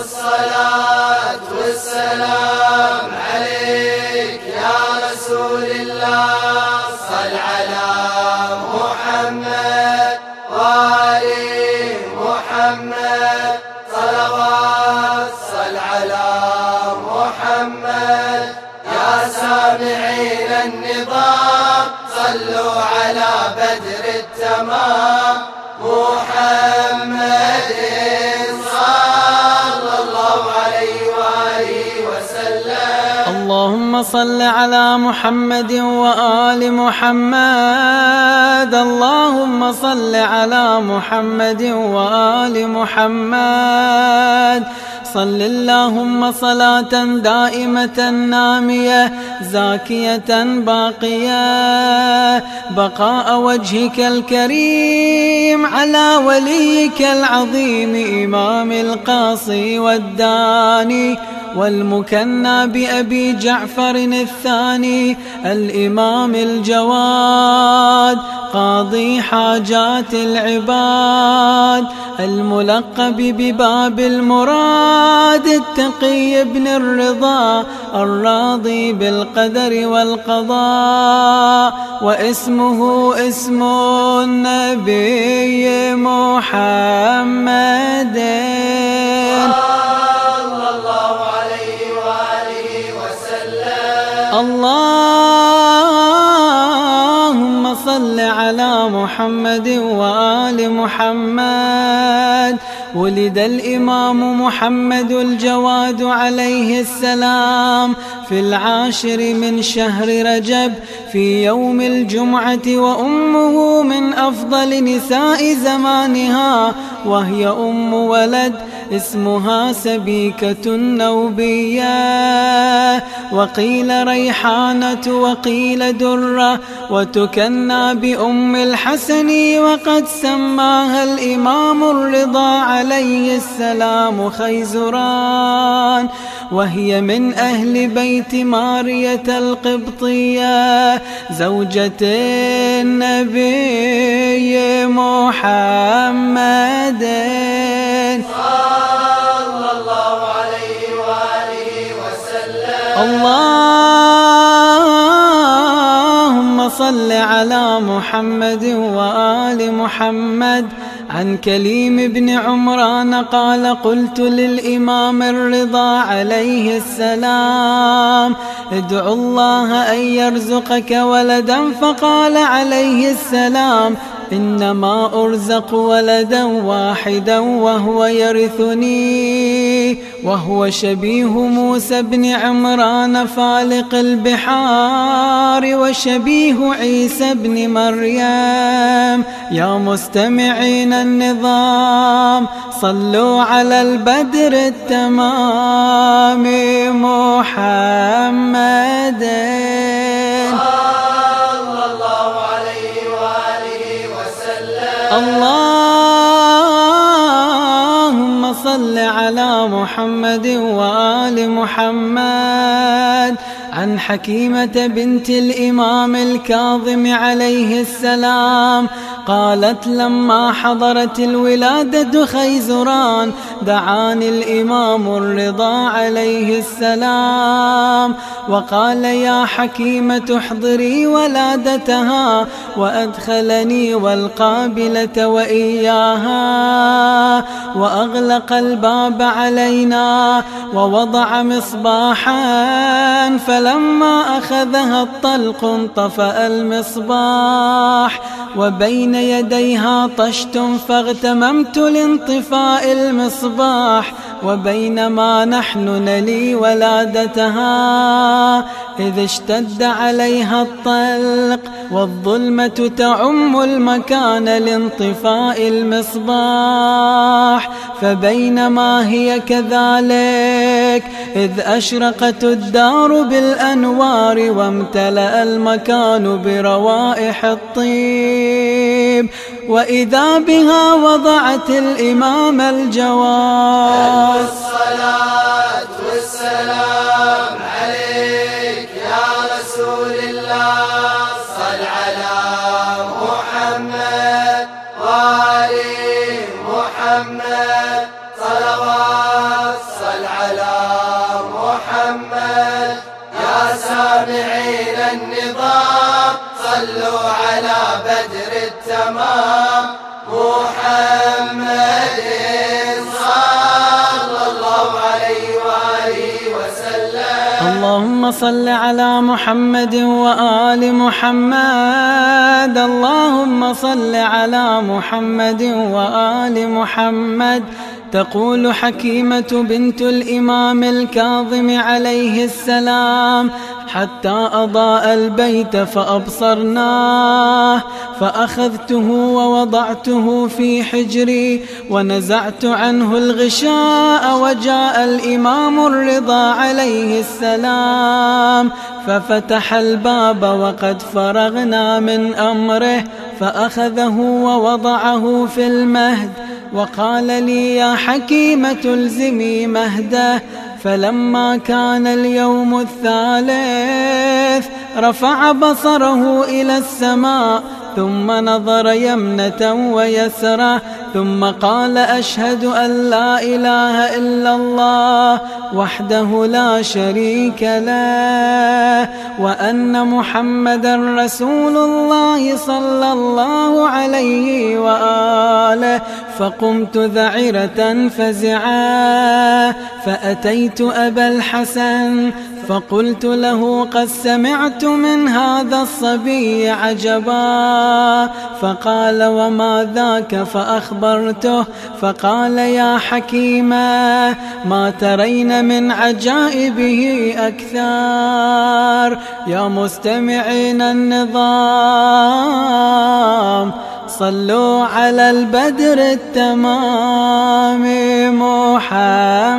الصلاة والسلام عليك يا رسول الله. صل على محمد وآل محمد. اللهم صل على محمد وآل محمد. اللهم صل على محمد وآل محمد. صل اللهم صلاة دائمة نامية زاكية باقية. بقاء وجهك الكريم على وليك العظيم إمام القاصي والداني. والمكنى بأبي جعفر الثاني الإمام الجواد قاضي حاجات العباد الملقب بباب المراد التقي ابن الرضا الراضي بالقدر والقضاء واسمه اسم النبي محمد. محمد وآل محمد. ولد الإمام محمد الجواد عليه السلام. في العاشر من شهر رجب في يوم الجمعة وأمه من أفضل نساء زمانها وهي أم ولد اسمها سبيكة النوبية. وقيل ريحانة وقيل درة وتكنى بأم الحسن وقد سماها الإمام الرضا عليه السلام خيزران. وهي من أهل بيت مارية القبطية. زوجة النبي محمد. اللهم صل على محمد وآل محمد. عن كليم بن عمران قال قلت للإمام الرضا عليه السلام ادعو الله أن يرزقك ولدا. فقال عليه السلام إنما أرزق ولدا واحدا وهو يرثني وهو شبيه موسى بن عمران فالق البحار وشبيه عيسى بن مريم. يا مستمعين النظام صلوا على البدر التمام محمد. اللهم صل على محمد وآل محمد. عن حكيمة بنت الإمام الكاظم عليه السلام. قالت لما حضرت الولادة خيزران دعاني الإمام الرضا عليه السلام. وقال يا حكيمة احضري ولادتها وأدخلني والقابلة وإياها. وأغلق الباب علينا ووضع مصباحا فلما أخذها الطلق انطفأ المصباح. وبين يديها طشت فاغتممت لانطفاء المصباح وبينما نحن نلي ولادتها إذ اشتد عليها الطلق والظلمة تعم المكان لانطفاء المصباح فبينما هي كذلك إذ أشرقت الدار بالأنوار وامتلأ المكان بروائح الطيب وإذا بها وضعت الإمام الصلاة والسلام عليك يا رسول الله صل على محمد محمد صلوات محمد يا سامعين النظام صلوا على بدر التمام. محمد صلى الله عليه وآله وسلم. اللهم صل على محمد وآل محمد. اللهم صل على محمد وآل محمد. تقول حكيمة بنت الإمام الكاظم عليه السلام حتى أضاء البيت فأبصرناه فأخذته ووضعته في حجري ونزعت عنه الغشاء وجاء الإمام الرضا عليه السلام ففتح الباب وقد فرغنا من أمره فأخذه ووضعه في المهد وقال لي يا حكيمة الزمي مهده فلما كان اليوم الثالث رفع بصره إلى السماء ثم نظر يمنة ويسرة ثم قال أشهد أن لا إله إلا الله وحده لا شريك له وأن محمدا رسول الله صلى الله عليه وآله فقمت ذعرة فزعا فأتيت أبا الحسن فقلت له قد سمعت من هذا الصبي عجبا فقال وما ذاك فأخبرته فقال يا حكيما ما ترين من عجائبه أكثر يا مستمعين النظام صلوا على البدر التمام محمد.